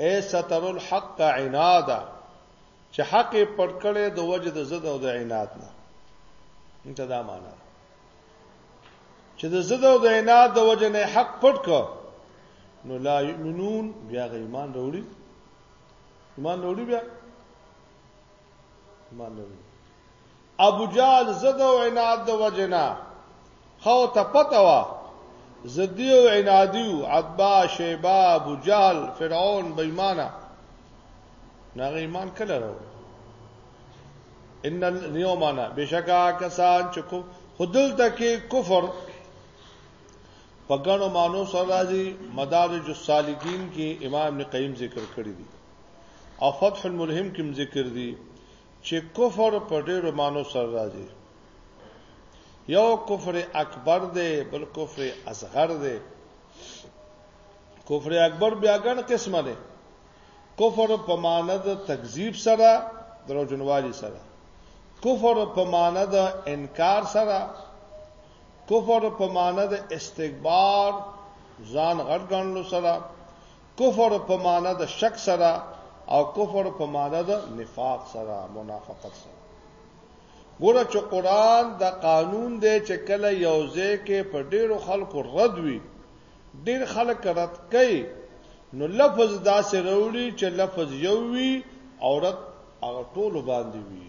اي ستر الحق عنادا چې حق یې پټ کړي د وجه د زد او د عناد نه انته دا معنا چې د زد او د عناد د وجه نه حق پټ کړ نو لا یمنون بیا غ ایمان وروړي ایمان وروړي بیا منل ابو جال زده او عناد د وجنا خو ته پته وا زدی او عنادیو عتبا شیبا ابو جال فرعون بېمانه ناغه ایمان کله راو ان اليومنا بشکا کسان چې خودل تکي کفر په ګڼو مانو سره راځي مدارج السالکین کې امام ابن قیم ذکر کړی دی او فتح الملهم کې ذکر دي چې کفر په ډېرو مانو سره راځي یو کفر اکبر دی بل کفر اصغر دی کفر اکبر بیا ګڼ قسمه دی کفر په معنی د تکذیب سره دروژنوالي سره کفر په معنی د انکار سره کفر په معنی د استکبار ځان غټ ګڼلو سره کفر په معنی د شک سره او کفر په معنی د نفاق سره منافقت سره ګوره چې قران د قانون دی چې کله یو ځای کې په ډیرو خلکو رد وي ډیر خلک رد کوي نو لفظ دا سره وړي چې لفظ یو وي عورت هغه ټول باندې وي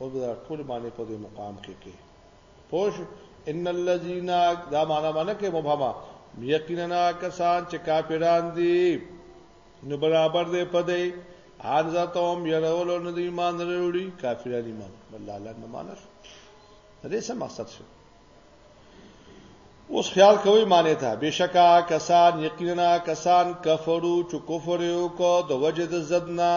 وګدا کول معنی په دې مقام کې کې پوش ان الذين دا معنا باندې کې مبهما یقینا کسان چې کافران دي نو برابر دې پدې ان ذاتهم يرول نو دې ایمان وروړي کافران ایمان الله الله نه مانس دې څه مقصد شو اوس خیال کوي معنی ته بشکا کسان یقینا کسان کفرو چې کفر یو کو د وجد زدنا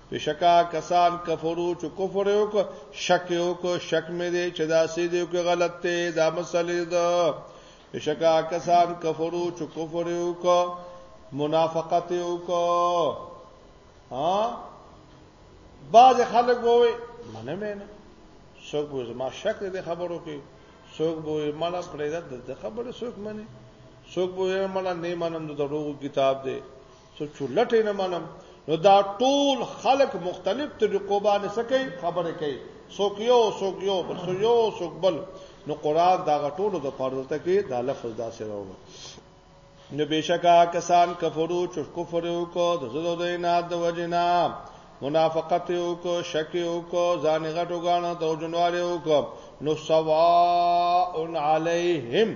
بېشکه هغه کسان کفرو چې کفر یې وکړ، شک یې وکړ، شک مې دی چې دا څه دی که غلط دی دا مسلې ده. بېشکه هغه کسان کفرو چې کفر یې وکړ، منافقت یې وکړ. ها بعض خلک ووي منه مې نه څوک به زما شک دې خبرو کې څوک به مړه پرې ده د خبره څوک مني څوک به مړه نه منم د دروغو کتاب دی څه چولټې نه منم نو دا ټول خلک مختلف طریقو باندې سکی خبره کوي څوک یو څوک یو بل څوک یو څوک بل نو قران دا غټولو د پردلته کې دا لفظ دا سره وو نو بشکا کسان کفرو چې کفر وکړو د زړه د نه د وجنا منافقت وکړو شک وکړو ځان غټو غاڼه د جنواري وکړو نو سواء علیهم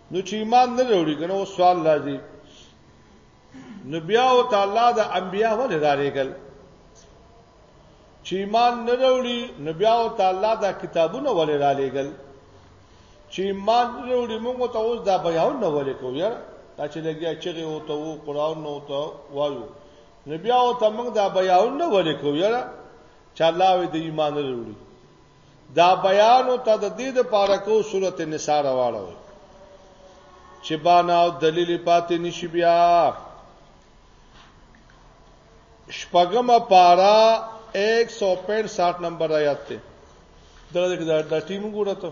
نو چې ایمان نه وروړي کنه او سوال راځي نو بیا او تعالی د انبیا ولې راریګل چې ایمان نه وروړي نو بیا او تعالی د کتابونه ولې رالیګل چې ایمان نه وروړي موږ ته اوس دا بیان نه ولې کو یار دا چې لګیا چې او ته وو قران نو ته وایو نو بیا او ته موږ دا بیان نه ولې کو یار چې الله دې ایمان وروړي دا بیان ته د دې د پاره کو سورته نساء راواړو چې بانا او دلیل پاتې نشي بیا شپږم پارا 165 نمبر آیات ته دغه د ټیم ګوره ته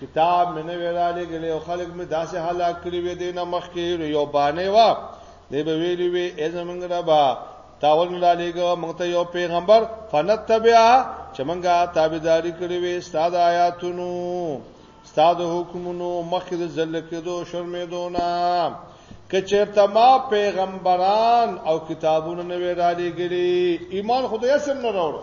کتاب مې نه ویراله غلې او خلک مې داسې هلاک کړی وې دې نه مخ کې یو باندې وا دې به ویلې وې ازمنګ ربا تاول نه لګو مونږ ته یو پیغمبر فنتبعا چې مونږه تابعداري کړې وې ستاد آیاتونو ستاد حکمونو مخکې د ذل کېدو شرمېدو نه کچرته ما پیغمبران او کتابونه نه ویراله غلې ایمان خدای سم نه راوړو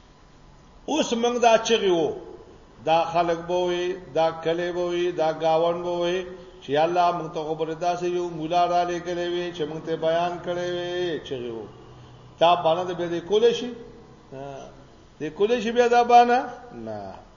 اوس موږ دا چغې وو دا خلک به وي دا کلی به وي دا گاون به وي چې الله موږ ته خبر داسې یو مولا را لګلې وي چې موږ ته بیان کړي وي چې وو دا باندې به دې کول شي دې کول شي بیا دا باندې نه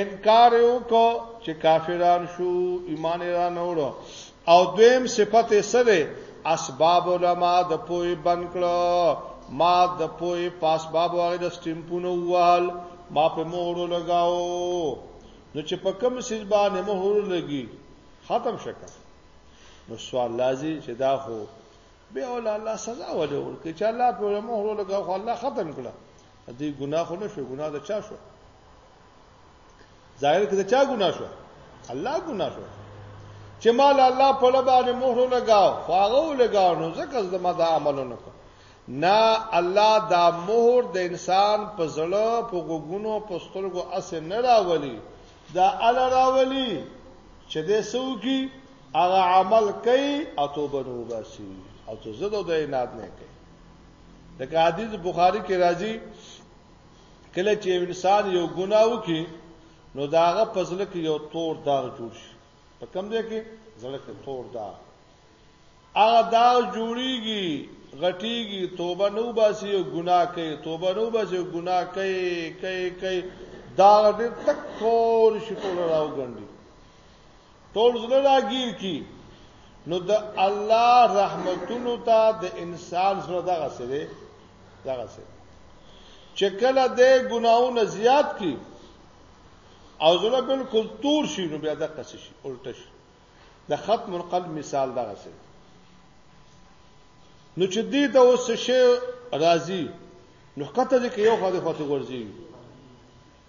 انکار یې وکړ چې کافران شو، ایمان یې رانوړ او دویم صفت یې څه دی؟ اسباب علما د پوهې بند کړو، ما د پوهې په اسبابو هغې د سټمپونه ووهل، ما په مهر ولګاوه، نو چې په کوم څیز باندې مهر لګي ختم شه که نو سوال لازم چې دا خو به ول الله سزا ولې ورکړي چې الله په مهر لګا خو الله ختم کړه دې ګناه خو نه شو ګناه د چا شو ظاهر کې چا ګناه شو الله ګناه شو چې مال الله په لبانې مهر لگاو فاغو لگاو نو ځکه زما دا عملونه کو نه الله دا مهر د انسان په زړه په غوګونو په سترګو اس نه راولي دا ال راولي چې د سوګي هغه عمل کوي او توبه نو باسي او ته زړه د عنایت نه کوي د حدیث بخاری کې راځي کله چې انسان یو ګناه وکړي نو داغه پزله کې یو تور داغ جوړ شي په کم ځای کې زړه کې تور داغ هغه داغ جوړیږي غټیږي توبه نو باسي او ګناه کوي توبه نو باسي او ګناه کوي کوي کوي داغ دې تک تور شي ټول راو غندي ټول زړه راګیر کی نو د الله رحمتونو ته د انسان سره دغه سره دغه سره چې کله د ګناونه زیات کی او زړه بالکل تور شي نو بیا دغه څه شي الټه شي د ختم القلب مثال دغه سره نو چې دې ته اوس شی راضي نو کته دې کې یو خاطر خاطر ورځي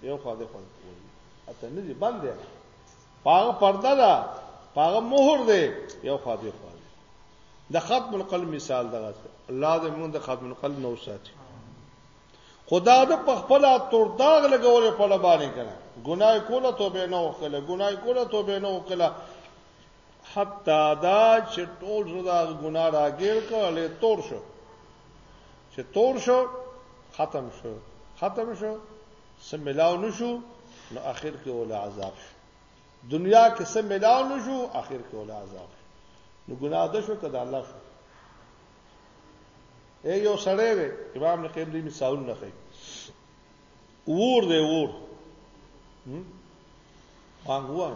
یو خاطر خاطر ورځي اته نه دي باندې پاغه پرده ده پاغه مهر ده یو خاطر خاله د ختم القلم مثال دغه الله دې موږ د ختم القلم نو ساتي خدا د پخپل تور داغ لګولې په لبانې کنه ګناي کوله توبه نه وکړه ګناي کوله توبه نه وکړه حتی دا چې ټول زړه ګنا راګیر کړل تور شو چې تور شو ختم شو ختم شو سم ملاو نشو نو اخر کې ول عذاب شو دنیا کې سم ملاو نشو اخر کې ول عذاب شو نو ګناه ده شو کدا الله شو اے یو سړی دی امام نقیم دی مثال نه کوي ور دی ور باندې وای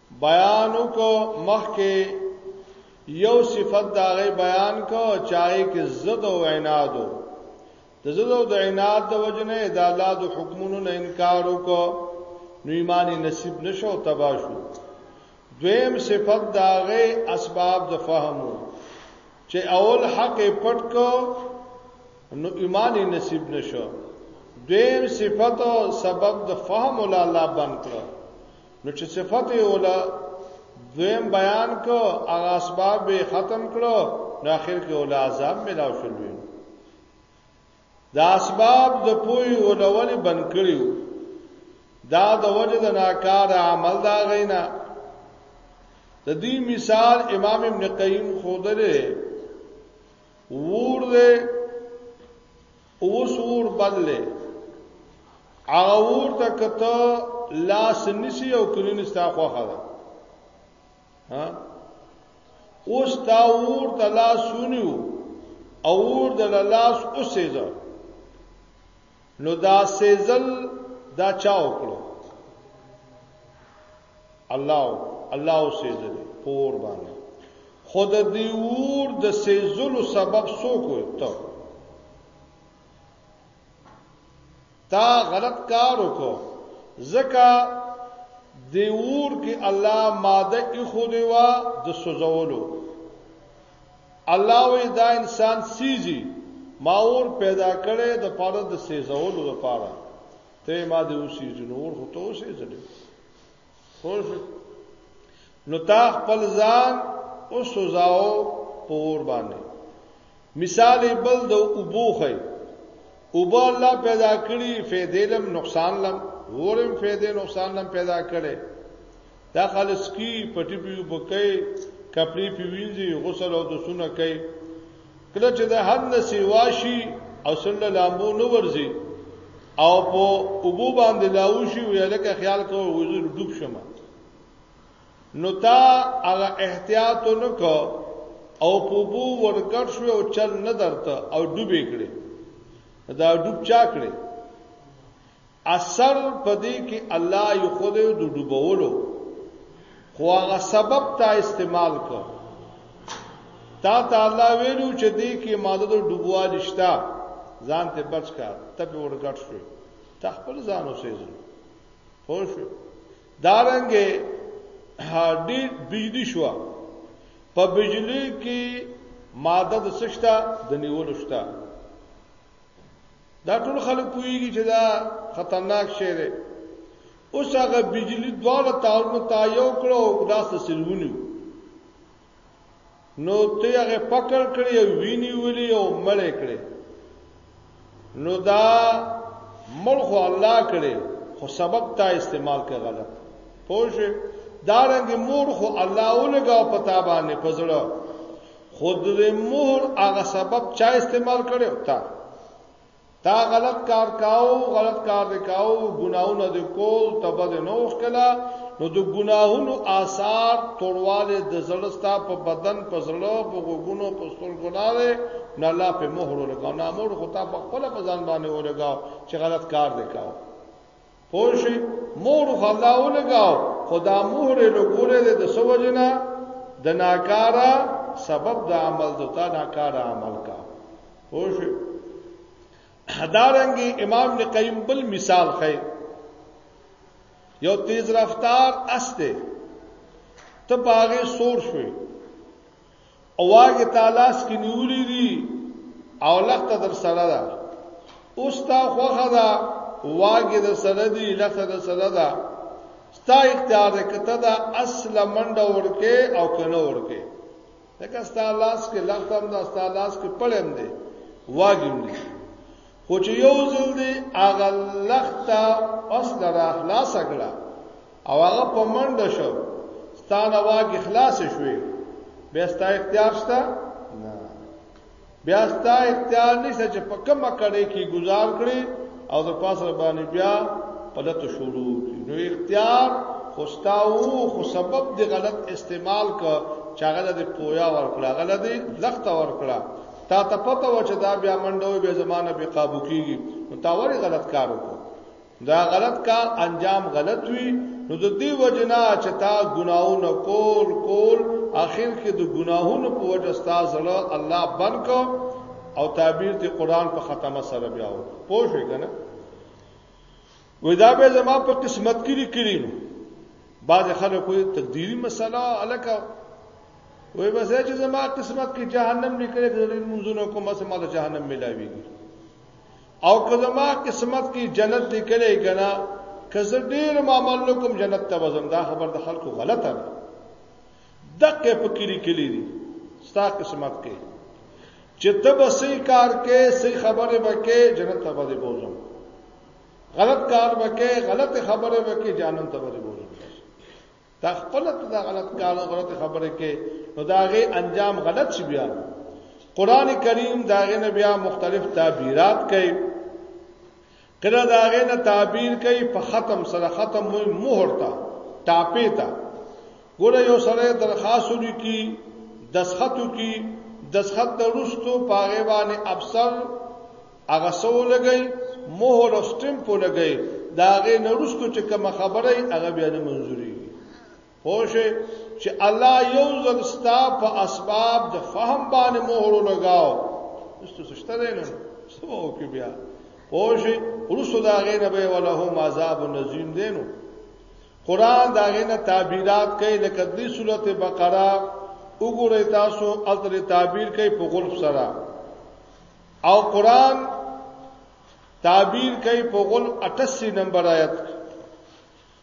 بیان کو مخ کې یو صفت دا غي بیان کو چاې کې زد او عنادو د زړه د عنایت د وجنه د الله د حکمونو نه انکار وکړو نو ایمان نصیب نشو تبا شو دویم صفت داغه اسباب د فهمو چې اول حق پټ کو نو ایمان نصیب نشو دویم صفت او سبب د فهم ول الله بند کړو نو چې صفت اوله دویم بیان کو هغه اسباب به ختم کړو نو اخر کې اوله عذاب ملاو شول دا اسباب د پوی اولول بن کړیو دا د وجه د ناکار عمل دا غینا د دې مثال امام ابن قیم خودره ور دې اوس اور بل دی هغه اور ته کته لاس نسی او کلین ستا خوخه ده ها اوس تا اور ته لاس سونیو او اور د لاس اوسېزه نو دا سېزل دا چا وکړو الله الله سیزل پور باندې خود دی ور د سیزلو سبب سو کوی ته تا غلط کار وکړو زکه دی ور کې الله ماده ای خو دی وا د سوزولو الله وی دا انسان سیزي ما اور پیدا کړي د پاره د سیزولو لپاره ته ما دې اوسې جنور خو ته اوسې ځلې خوش نو تا خپل ځان او سزاو پور باندې مثال بل د ابوخه اوبه الله پیدا کړی فیدې لم نقصان لم ورم فیدې نقصان لم پیدا کړي دا خلک سکي، پټي پې اوبه کوي، کپړې پې وینځي، غسل او دسونه کوي. کله چې د حد نه سیوا شي او سره لامبو نه ورځي او په اوبو باندې لاو شي ویل کې خیال کوو وزن ډوب شمه نو تا هغه احتیاط نه کو او په بو ورکټ شو او چل نه درته او ډوبې کړې دا ډوب چا کړې اثر په دې کې الله یو خدای د ډوبولو خو هغه سبب ته استعمال کو تا ته الله ویلو چې دې کې ماده د ډوبوال شتا ځان ته بچ کا ته په ورګټ شو ته خپل ځان اوسېږي پوه شو دارنګه هډی بجلی شو په بجلی کې ماده د سشتا د نیولو شتا دا ټول خلک پوهیږي چې دا خطرناک شی دی اوس هغه بجلی دواړه تارونه تا یو کړو دا څه سلونی نو ته هغه پکړ کړی او ویني ولي او مړ کړی نو دا مړ خو الله کړی خو سبب تا استعمال کړ غلط پوه دا رنګ مور خو الله ولګاو پتا باندې پزړه خود د مهر هغه سبب چا استعمال کړو تا تا غلط کار کاو غلط کار دی کاو ګناونه دی کول تبه دی نوخ کلا نو د ګناهونو آثار تورواله د زړستا په بدن په زړه په غوګونو په ستر ګناوه نه لا په مهر لګاو نه مور خو تا په خپل په ځان باندې ولګاو چې غلط کار دی کاو پوه شئ مور خو الله ولګاو خو دا مهر یې لګولې دی د څه وجې نه د ناکاره سبب د عمل د تا ناکاره عمل کا پوه شئ دارنګي امام نقیم بل مثال خې یو تیز رفتار استه ته باغې سور شوې اواګه تالاس کې نیولې دي او لخته در سره ده اوس تا خوخه ده واګه در سره دي لخته در سره ده ستا اختیار ده کته ده اصل منډه ورکه او کنه ورکه لکه ستا لاس کې لخته هم ده ستا لاس کې پړم ده واګم دي خو چې یو ځل دی هغه لخته پس لرا خلاص کړه او هغه په منډه شو ستانه واګ اخلاص شوې بیا ستا اختیار شته نه بیا ستا اختیار نشته چې په کومه کړې کې گزار کړې او د پاسه باندې بیا پلت شروع کی نو اختیار خوستاو خو سبب دی غلط استعمال کا چاغه د پویا ورکړه غلط لخت ورکړه تا ته پته و چې دا بیا منډوي به زمانه به قابو کیږي نو تا وری غلط کار وکړ دا غلط کار انجام غلط وی نو د دې وجنا چې تا ګناونه کول کول اخر کې د ګناهونو په وجه ستاسو زړه الله بند کو او تعبیر دی قران په ختمه سره بیا و پوه شئ کنه وې دا به زما په قسمت کې لیکلی نو بعض خلک وې تقدیری مسله الکه وې بس چې زما قسمت کې جهنم لیکل د منځونو کوم څه مال جهنم ملاويږي او که زما قسمت کې جنت لیکل کنا که زه ډیر معاملو کوم جنت ته وزم دا خبر د خلکو غلطه ده دقه پکې لیکلي دي ستا قسمت کې چې ته به سي کار کې سي خبره وکې جنت ته به بوزم غلط کار وکې غلط خبره وکې جانم ته به بوزم تا خپل ته دا غلط کار او غلط خبره کې نو داغه انجام غلط شي بیا قران کریم داغه نه بیا مختلف تعبیرات کوي کله دا غې نه تعبیر کوي په ختم سره ختم مو مهر تا ټاپې تا ګوره یو سره درخواست وکي دسخط وکي دسخط درستو پاغه باندې افسر هغه سو لګي مهر او سټمپ لګي دا غې نه رستو چې کوم خبره هغه بیا نه منزوري پوښه چې الله یو ځل ستا په اسباب د فهم باندې مهر لګاو څه څه شته نه څه وکي بیا پوښه ورسو دا غې نه به ولا هو عذاب نزیم دینو قران دا غې نه تعبیرات کوي لکه د سورته بقره وګورئ تاسو التر تعبیر کوي په غلب سره او قران تعبیر کوي په غلب 88 نمبر آیت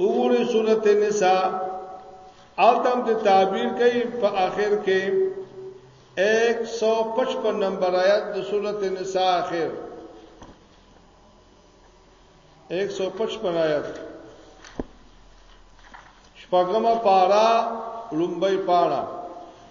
وګورئ سورته نساء آلتم د تعبیر کوي په آخر کې 155 نمبر آیات د سورته نساء آخر 155 آیات شپږمه پارا لومبۍ پارا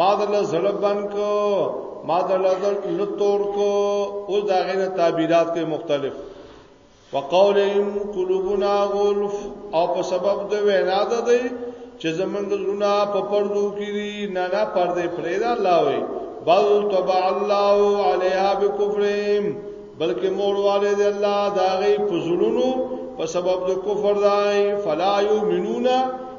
ما دل زړه بند کو ما دل لتور کو او دا غینه تعبیرات کې مختلف وقولهم قلوبنا غلف او په سبب د وینا ده دی چې زمونږ زړونه په پردو کې دي نه نه پردې پرې ده الله وي بل تبع الله عليها بكفرهم بلکې مور والے دی الله دا غي په زړونو په سبب د کفر دای فلا یؤمنون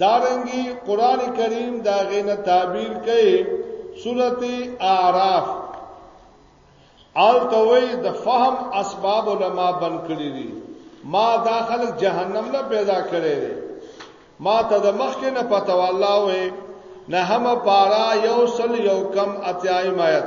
دارنګي قران کریم دا غینه تعبیر کوي سورته اعراف آل توي د فهم اسباب علما بن کړی دي ما دا خلک جهنم نه پیدا کړی دي ما ته د مخ کې نه پته والله وې نه هم پارا یو سل یو کم اتیای مایت